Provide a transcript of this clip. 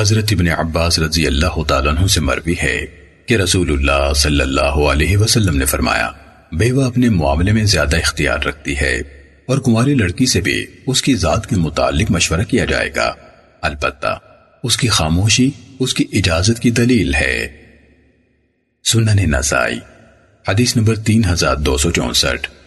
حضرت ابن عباس رضی اللہ تعالیٰ عنہ سے مروی ہے کہ رسول اللہ صلی اللہ علیہ وسلم نے فرمایا، بیوہ اپنے معاملے میں زیادہ اختیار رکھتی ہے اور کماری لڑکی سے بھی اس کی ذات کے متعلق مشورہ کیا جائے گا۔ البتہ، اس کی خاموشی، اس کی اجازت کی دلیل ہے۔ سنن نسائی، حدیث نمبر تین ہزار دو سو چونسٹھ۔